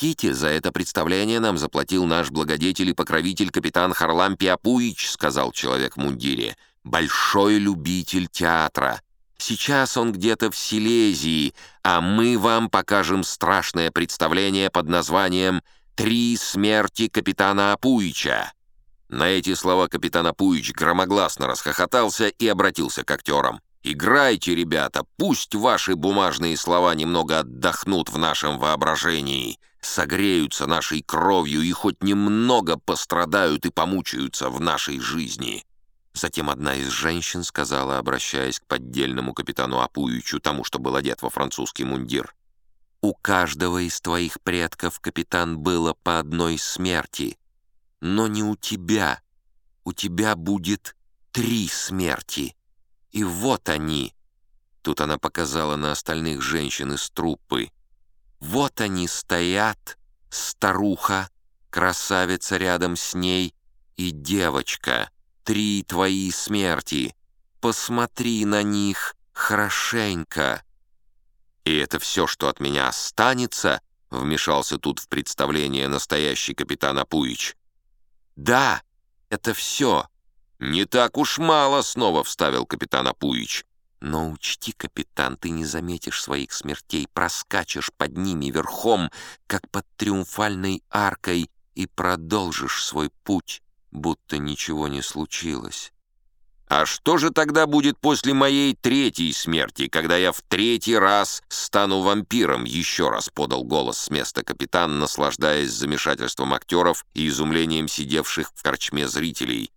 «Простите, за это представление нам заплатил наш благодетель и покровитель капитан Харлам Пиапуич», — сказал человек в мундире. «Большой любитель театра. Сейчас он где-то в Силезии, а мы вам покажем страшное представление под названием «Три смерти капитана Апуича». На эти слова капитан Апуич громогласно расхохотался и обратился к актерам. «Играйте, ребята, пусть ваши бумажные слова немного отдохнут в нашем воображении, согреются нашей кровью и хоть немного пострадают и помучаются в нашей жизни». Затем одна из женщин сказала, обращаясь к поддельному капитану Апуичу, тому, что был одет во французский мундир, «У каждого из твоих предков, капитан, было по одной смерти, но не у тебя. У тебя будет три смерти. И вот они». Тут она показала на остальных женщин из труппы. «Вот они стоят, старуха, красавица рядом с ней и девочка» три твои смерти. Посмотри на них хорошенько». «И это все, что от меня останется?» — вмешался тут в представление настоящий капитан Апуич. «Да, это все». «Не так уж мало», — снова вставил капитан Апуич. «Но учти, капитан, ты не заметишь своих смертей, проскачешь под ними верхом, как под триумфальной аркой, и продолжишь свой путь» будто ничего не случилось. «А что же тогда будет после моей третьей смерти, когда я в третий раз стану вампиром?» Еще раз подал голос с места капитан, наслаждаясь замешательством актеров и изумлением сидевших в корчме зрителей.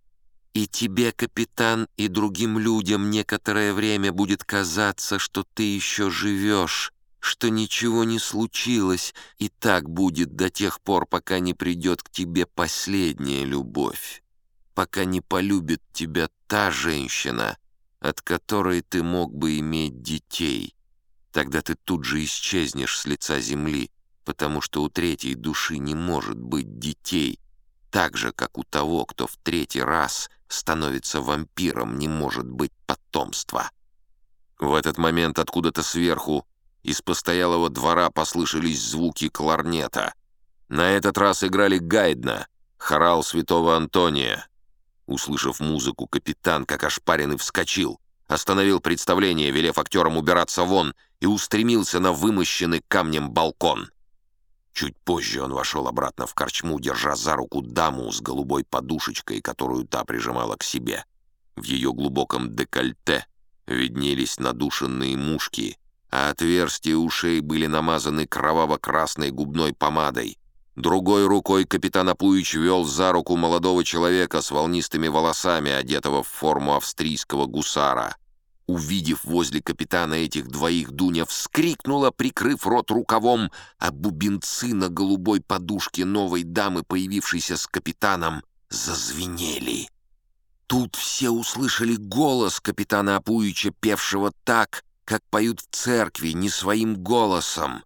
«И тебе, капитан, и другим людям некоторое время будет казаться, что ты еще живешь, что ничего не случилось, и так будет до тех пор, пока не придет к тебе последняя любовь, пока не полюбит тебя та женщина, от которой ты мог бы иметь детей. Тогда ты тут же исчезнешь с лица земли, потому что у третьей души не может быть детей, так же, как у того, кто в третий раз становится вампиром, не может быть потомства. В этот момент откуда-то сверху из постоялого двора послышались звуки кларнета. На этот раз играли гайдна, хорал святого Антония. Услышав музыку, капитан, как ошпаренный, вскочил, остановил представление, велев актерам убираться вон, и устремился на вымощенный камнем балкон. Чуть позже он вошел обратно в корчму, держа за руку даму с голубой подушечкой, которую та прижимала к себе. В ее глубоком декольте виднелись надушенные мушки, а отверстия ушей были намазаны кроваво-красной губной помадой. Другой рукой капитан Апуич вел за руку молодого человека с волнистыми волосами, одетого в форму австрийского гусара. Увидев возле капитана этих двоих, Дуня вскрикнула, прикрыв рот рукавом, а бубенцы на голубой подушке новой дамы, появившейся с капитаном, зазвенели. Тут все услышали голос капитана Апуича, певшего так, как поют в церкви, не своим голосом.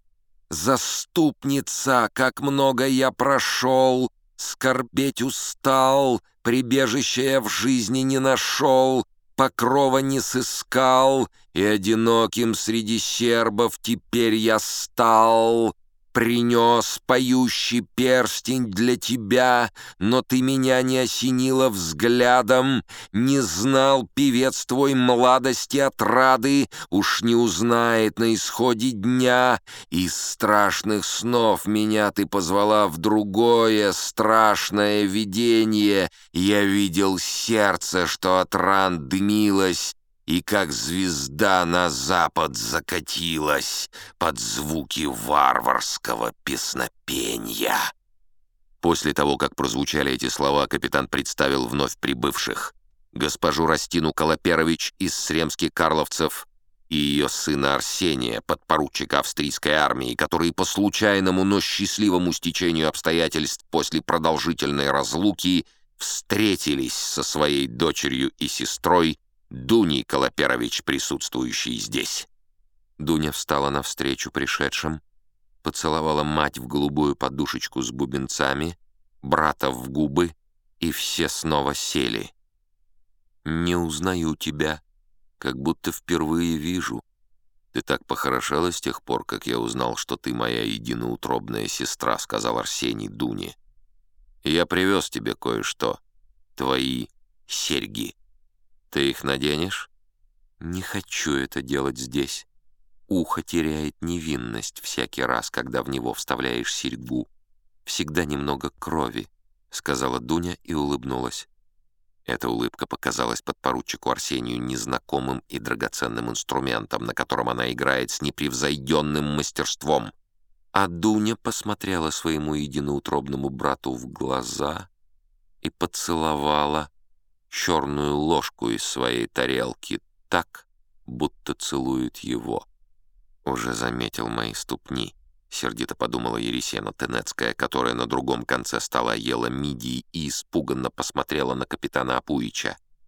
«Заступница, как много я прошел, скорбеть устал, прибежища я в жизни не нашел, покрова не сыскал, и одиноким среди сербов теперь я стал». Принес поющий перстень для тебя, но ты меня не осенила взглядом, не знал певец твой младости отрады, уж не узнает на исходе дня. Из страшных снов меня ты позвала в другое страшное видение. Я видел сердце, что от ран дымилось, и как звезда на запад закатилась под звуки варварского песнопения. После того, как прозвучали эти слова, капитан представил вновь прибывших. Госпожу Растину Колоперович из Сремски-Карловцев и ее сына Арсения, подпоручика австрийской армии, которые по случайному, но счастливому стечению обстоятельств после продолжительной разлуки встретились со своей дочерью и сестрой Дуни Колоперович, присутствующий здесь». Дуня встала навстречу пришедшим, поцеловала мать в голубую подушечку с бубенцами, брата в губы, и все снова сели. «Не узнаю тебя, как будто впервые вижу. «Ты так похорошела с тех пор, как я узнал, что ты моя единоутробная сестра», — сказал Арсений Дуне. «Я привез тебе кое-что. Твои серьги. Ты их наденешь?» «Не хочу это делать здесь. Ухо теряет невинность всякий раз, когда в него вставляешь серьгу. Всегда немного крови», — сказала Дуня и улыбнулась. Эта улыбка показалась подпоручику Арсению незнакомым и драгоценным инструментом, на котором она играет с непревзойденным мастерством. А Дуня посмотрела своему единоутробному брату в глаза и поцеловала черную ложку из своей тарелки так, будто целует его. Уже заметил мои ступни. — сердито подумала Ересена Тенецкая, которая на другом конце стола ела мидии и испуганно посмотрела на капитана Апуича.